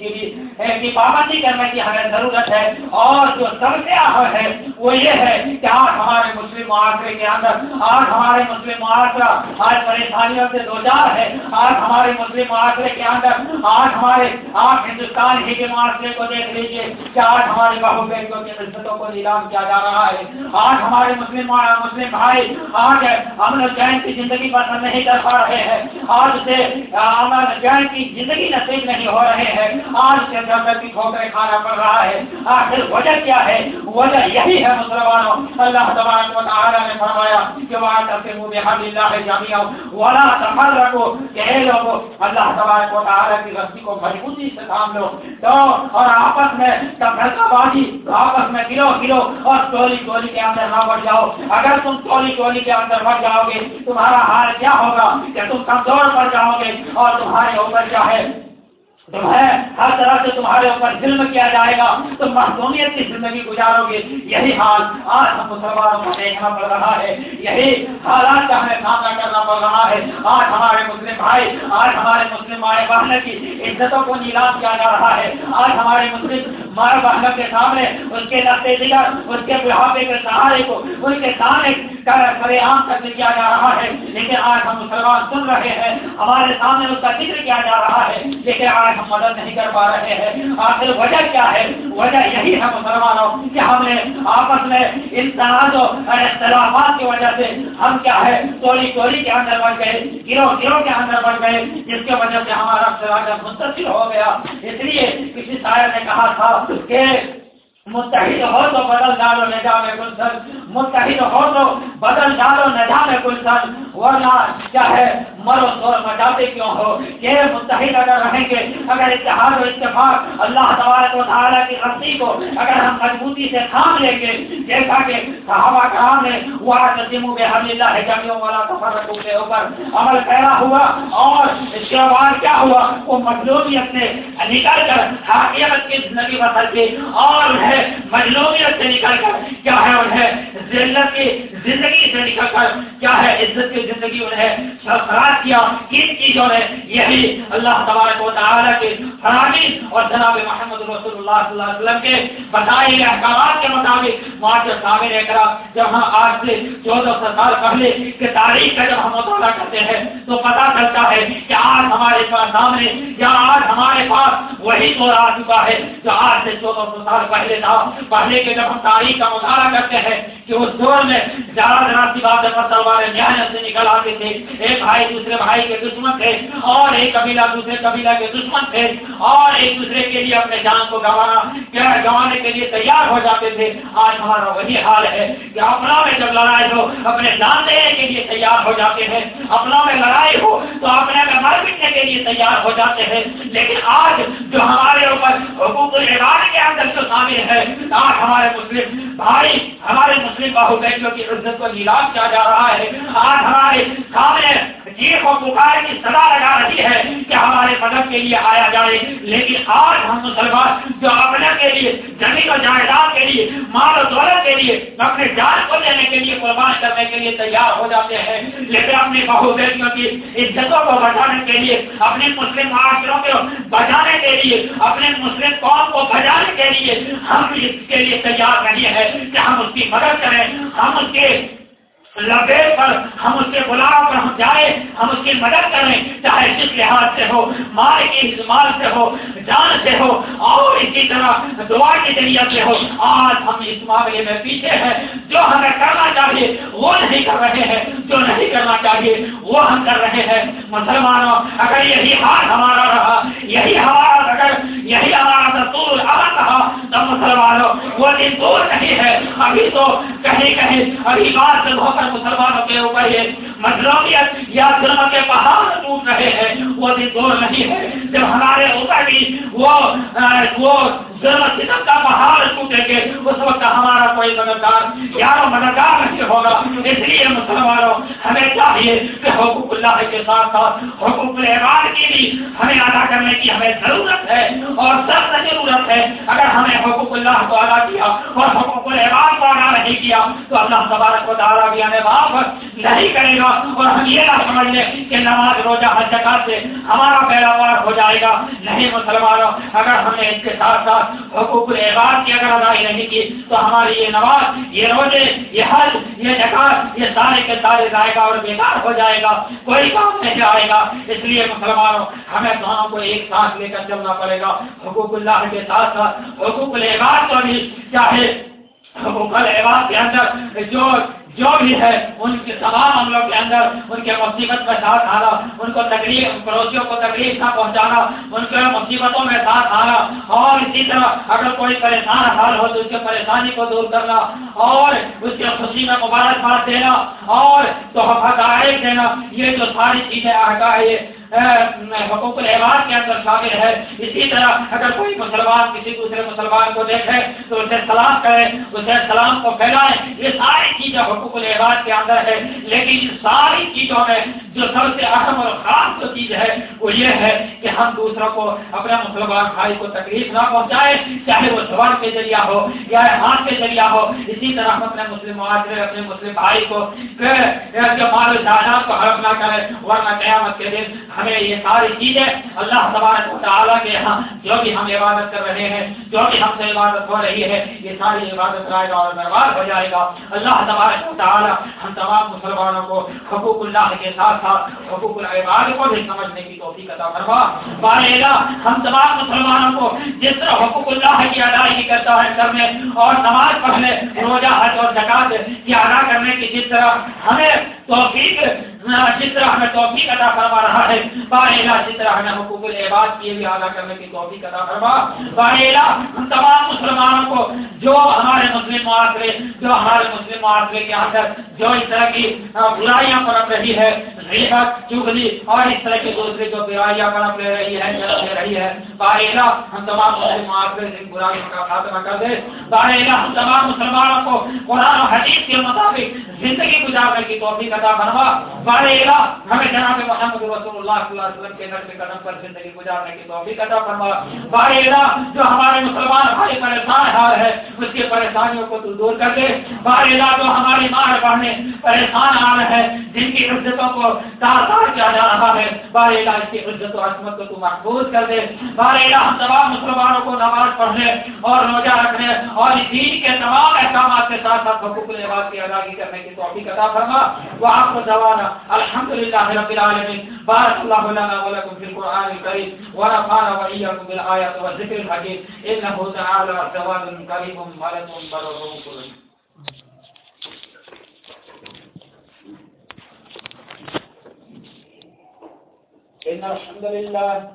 کی پابندی کرنے کی ہمیں ضرورت ہے۔ اور جو سب سے اہم ہے وہ یہ ہے کہ آج ہمارے مسلم معاشرے کے اندر، آج ہمارے مسلم معاشرہ آج پریشانیوں سے دو چار ہے۔ آج ہمارے مسلم معاشرے کے اندر، آج ہمارے، آپ ہندوستان ہی کے معاشرے کو دیکھ لیجیے کہ آج ہمارے بہو بیٹیوں کی عزتوں کو نیلام کیا جا رہا ہے۔ آج ہمارے مسلم مسلم بھائی، آج امن چین کی زندگی بسر نہیں کر پا رہے ہیں۔ آج سے امن جان کی زندگی نصیب نہیں ہو رہے ہیں۔ آج سے جب کی ٹھوکریں کھانا پڑ رہا ہے، آخر وجہ کیا ہے؟ وجہ یہی ہے مسلمانوں اللہ تبارک و تعالی نے فرمایا کہ وہاں کرتے ہوں بحال اللہ جامعہ ولا تفرقو کہ اے لوگو اللہ تبارک و تعالی کی رسی کو مضبوطی سے تھام لو۔ تو اور آپس میں تفرقہ بازی آپس میں گرو گرو اور ٹولی ٹولی کے اندر نہ بڑھ جاؤ۔ اگر تم ٹولی ٹولی کے اندر بڑھ جاؤ گے، تمہارا حال کیا ہوگا؟ کہ تم کمزور پڑ جاؤ گے اور تمہارے اوپر کیا ہے؟ تمہیں ہر طرح سے تمہارے اوپر ظلم کیا جائے گا، تم محدومیت کی زندگی گزارو گے۔ یہی حال آج ہم مسلمانوں کو دیکھنا پڑ رہا ہے۔ یہی حالات کا ہمیں سامنا کرنا پڑ رہا ہے۔ آج ہمارے مسلم بھائی، آج ہمارے مسلم مائیں بہن کی عزتوں کو نیلام کیا جا رہا ہے۔ آج ہمارے مسلم مائیں بہن کے سامنے، اس کے نقطے جگر اس کے بڑھاپے کے سہارے کو ان کے سامنے سرے عام تک کیا جا رہا ہے۔ لیکن آج ہم مسلمان سن رہے ہیں، ہمارے سامنے اس کا ذکر کیا جا رہا ہے۔ لیکن آج ہم مدد نہیں کر پا رہے ہیں۔ آخر وجہ کیا ہے؟ وجہ یہی ہے مسلمانوں کہ ہم نے آپس میں ان تنازع اور اختلافات کی وجہ سے ہم کیا ہے؟ ٹولی ٹولی کے اندر بڑھ گئے۔ گروہ گروہ کے اندر بڑھ گئے، جس کی وجہ سے ہمارا سراجہ منتشر ہو گیا۔ اس لیے کسی شاعر نے کہا تھا کہ متحد ہو تو بدل ڈالو نظام گلشن متحد ہو تو بدل ڈالو نظام گلشن ورنہ کیا ہے؟ مرو تو مچاتے کیوں ہو؟ یہ متحد اگر رہیں گے، اگر اتحاد و اتفاق اللہ تبارک و تعالیٰ کی رسی کو اگر ہم مضبوطی سے تھام لیں گے، جیسا کہ صحابہ کرام نے وہ نسیم بحمد اللہ جمیوں والا تفرق کے اوپر عمل پیدا ہوا اور اس کے بعد کیا ہوا؟ وہ مظلومیت سے نکل کر حاکیت کی زندگی بدل کے اور ہے مجلومیت سے نکل کر کیا ہے انہیں ذلت کی زندگی سے نکل کر کیا ہے عزت کی زندگی انہیں سرفراز کیا کن چیزوں نے یہی اللہ تبارک و تعالیٰ کے فراہمی اور جناب محمد رسول اللہ صلی اللہ علیہ وسلم کے بتائے گئے احکامات کے مطابق معاشر سامنے رہ کر جب ہم آج سے چودہ سو سال پہلے کے تاریخ کا جب ہم مطالعہ کرتے ہیں، تو پتا چلتا ہے کہ آج ہمارے پاس سامنے یا آج ہمارے پاس وہی دور آ چکا ہے جو آج سے چودہ سو سال پہلے تھا۔ پڑھنے کے جب ہم تاریخ کا مطالعہ کرتے ہیں کہ اس دور میں زیادہ ذرا سی بات پر تلواریں نہایت سے نکل آتے تھے ایک بھائی دوسرے بھائی کے دشمن تھے، اور ایک قبیلہ دوسرے قبیلہ کے دشمن تھے، اور ایک دوسرے کے لیے اپنے جان کو گنوانا کیا گنوانے کے لیے تیار ہو جاتے تھے۔ آج ہمارا وہی حال ہے کہ اپنا میں جب لڑائی ہو، اپنے جان دینے کے لیے تیار ہو جاتے ہیں۔ اپنا میں لڑائی ہو، تو اپنے میں مر مٹنے کے لیے تیار ہو جاتے ہیں۔ لیکن آج جو ہمارے اوپر حقوق العباد کے اندر جو شامل ہے، آج ہمارے مسلم بھائی، ہمارے مسلم باہو کی عزت کو نیلام کیا جا رہا ہے؟ آج ہمارے سامنے چیخ و پکار کی صدا لگا رہی ہے کہ ہمارے مدد کے لیے آیا جائے۔ لیکن آج ہم مسلمان جو اپنے کے لیے زمین و جائیداد کے لیے، مال و دولت کے لیے، اپنے جان کو دینے کے لیے قربان کرنے کے لیے تیار ہو جاتے ہیں، لیکن اپنی بہو بیٹیوں کی عزتوں کو بچانے کے لیے اپنے مسلم معاشروں کو بچانے کے لیے اپنے مسلم قوم کو بچانے کے لیے ہم اس کے لیے تیار نہیں ہے کہ ہم اس کی مدد کریں۔ ہم اس کے لبے پر، ہم اس کے غلام پر ہم جائیں، ہم اس کی مدد کریں، چاہے جس لحاظ سے ہو، مال کی استعمال سے ہو، جان سے ہو، اور اسی طرح دعا کے ذریعے سے ہو۔ آج ہم اس معاملے میں پیچھے ہیں۔ جو ہمیں کرنا چاہیے، وہ نہیں کر رہے ہیں۔ جو نہیں کرنا چاہیے، وہ ہم کر رہے ہیں۔ مسلمانوں، اگر یہی حال ہمارا رہا، یہی ہمارا اگر یہی ہمارا دستور آ رہا تو مسلمانوں وہ دن دور نہیں ہے۔ ابھی تو کہیں کہیں، ابھی بات سے ہو کر مسلمانوں کے اوپر یہ مظلومیت یا ظلم کے پہاڑ ٹوٹ رہے ہیں۔ وہ دن دور نہیں ہے۔ جب ہمارے اوپر بھی وہ وہ ظلم ستم کا پہاڑ ٹوٹیں گے۔ اس وقت ہمارا کوئی مددگار یار مددگار نہیں ہوگا۔ اس لیے مسلمانوں، ہمیں چاہیے کہ حقوق اللہ کے ساتھ ساتھ، حقوق العباد کی بھی ہمیں ادا کرنے کی ہمیں ضرورت ہے اور سخت ضرورت ہے۔ اگر ہمیں حقوق اللہ کو ادا کیا اور حقوق العباد کو ادا نہیں کیا، تو اللہ تبارک و تعالیٰ بھی ہمیں معاف نہیں کرے گا۔ اور ہم یہ نہ سمجھ لیں کہ نماز روزہ ہر جگہ سے ہمارا پیداوار ہو جائے گا۔ نہیں مسلمانوں، اگر ہم نے اس کے ساتھ ساتھ حقوق العباد کی اگر ادائی نہیں کی، تو ہماری یہ نماز، یہ روزے، یہ حج، یہ جگہ یہ سارے کے سارے جائے گا اور بیکار ہو جائے گا، کوئی کام نہیں آئے گا۔ اس لیے مسلمانوں، ہمیں دونوں کو ایک ساتھ لے کر چلنا پڑے گا۔ حقوق اللہ کے ساتھ ساتھ، حقوق العباد کو بھی چاہے حقوق العباد کے اندر جو جو بھی ہے، ان کے تمام عملوں کے اندر ان کے مصیبت میں ساتھ آنا، ان کو تکلیف، پڑوسیوں کو تکلیف نہ پہنچانا، ان کے مصیبتوں میں ساتھ آنا، اور اسی طرح اگر کوئی پریشان حال ہو تو اس کے پریشانی کو دور کرنا، اور اس کے خوشی میں مبارکباد دینا، اور تحفہ دینا، یہ جو ساری چیزیں آگاہ یہ حقوق الحباد کے اندر شامل ہے۔ اسی طرح اگر کوئی مسلمان کسی دوسرے مسلمان کو دیکھے تو اسے سلام کرے، اسے سلام کو پھیلائے۔ یہ ساری چیزیں حقوق الحباد کے اندر ہے لیکن ان ساری چیزوں میں جو سب سے اہم اور خاص جو چیز ہے، وہ یہ ہے کہ ہم دوسروں کو اپنے مسلمان بھائی کو تکلیف نہ پہنچائے، چاہے وہ زبان کے ذریعہ ہو یا ہاتھ کے ذریعہ ہو۔ اسی طرح ہم اپنے مسلم معاشرے اپنے مسلم بھائی کو مال و جائیداد کو حرف نہ کرے، ورنہ قیامت کے دن ہمیں یہ ساری چیزیں اللہ تبارک و تعالیٰ کے یہاں جو بھی ہم عبادت کر رہے ہیں، جو بھی ہم سے عبادت ہو رہی ہے، یہ ساری عبادت رائے گا اور برباد ہو جائے گا۔ اللہ تبارک و تعالیٰ ہم تمام مسلمانوں کو حقوق اللہ کے ساتھ ساتھ حقوق العباد کو بھی سمجھنے کی توفیق عطا فرما۔ بارے گا ہم تمام مسلمانوں کو جس طرح حقوق اللہ کی ادائیگی کرتا ہے کرنے اور نماز پڑھنے، روزہ حج اور زکات کی ادا کرنے کی جس طرح ہمیں توفیق جس طرح ہمیں توفیق عطا فرما رہا ہے باہلا جس طرح ہمیں حقوق العباد کی بھی ادا کرنے کی توفیق عطا فرما۔ باہلا ہم تمام مسلمانوں کو جو ہمارے مسلم معاشرے، جو ہمارے مسلم معاشرے کے اندر جو اس طرح کی برائیاں پرپ رہی ہے، غیبت، چگلی اور اس طرح کے دوسرے جو برائیاں پرپ لے رہی ہے لے رہی ہے باہلا ہم تمام مسلم معاشرے سے برائیوں کا خاتمہ کر دے باہلا ہم تمام مسلمانوں کو قرآن و حدیث کے مطابق زندگی گزارنے کی توفیق عطا فرما۔ ہمارے بارے ہمیں جناب محمد رسول اللہ صلی اللہ علیہ وسلم کے نقل قدم پر زندگی گزارنے کی توفیق عطا فرما۔ بارے جو ہمارے مسلمان بھائی پریشان حال ہے، اس کی پریشانیوں کو تو دور کر دے۔ بارے جو ہماری ماں بہنیں پریشان حال ہے، جن کی عزتوں کو تار تار کیا جا رہا ہے بارے اس کی عزت و عصمت کو تو محفوظ کر دے۔ بارے ہم تمام مسلمانوں کو نماز پڑھنے اور روزہ رکھنے اور دین کے تمام احکامات کے ساتھ ساتھ حقوق العباد کی ادائیگی کرنے کی توفیق عطا فرما۔ وآخر دعوانا الحمد لله رب العالمين بارك الله لنا ولكم في القرآن الكريم ونفعنا وإياكم بالآيات والذكر الحكيم إنه تعالى جواد كريم ملك بر كريم إن الحمد لله